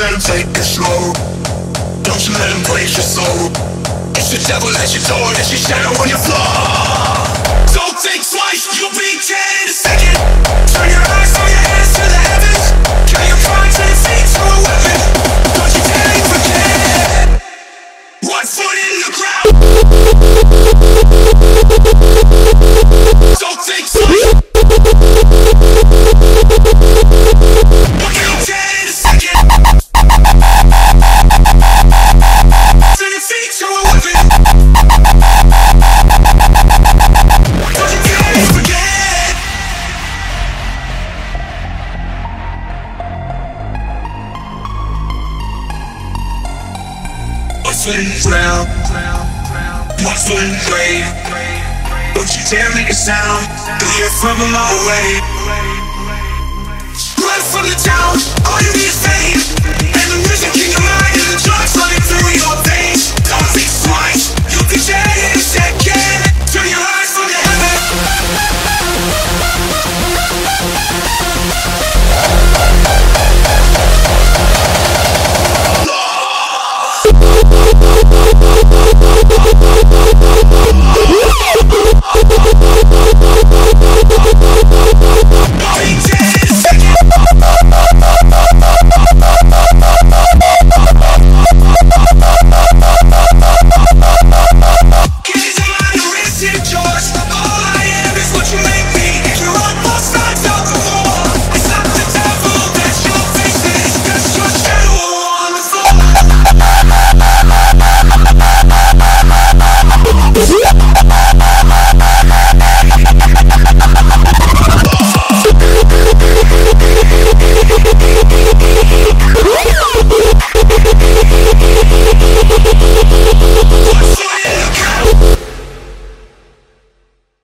let him take control. Don't you let him break your soul. It's the devil at your door, that's your shadow on your floor. Don't think twice, you'll be dead in a second. Turn your eyes, turn your hands to the heavens. Carry your pride to the feet to a weapon. Don't you dare forget. One foot in the ground. What's in the ground? What's the grave? Don't you dare make a sound. You'll hear from a long way. Run from the town.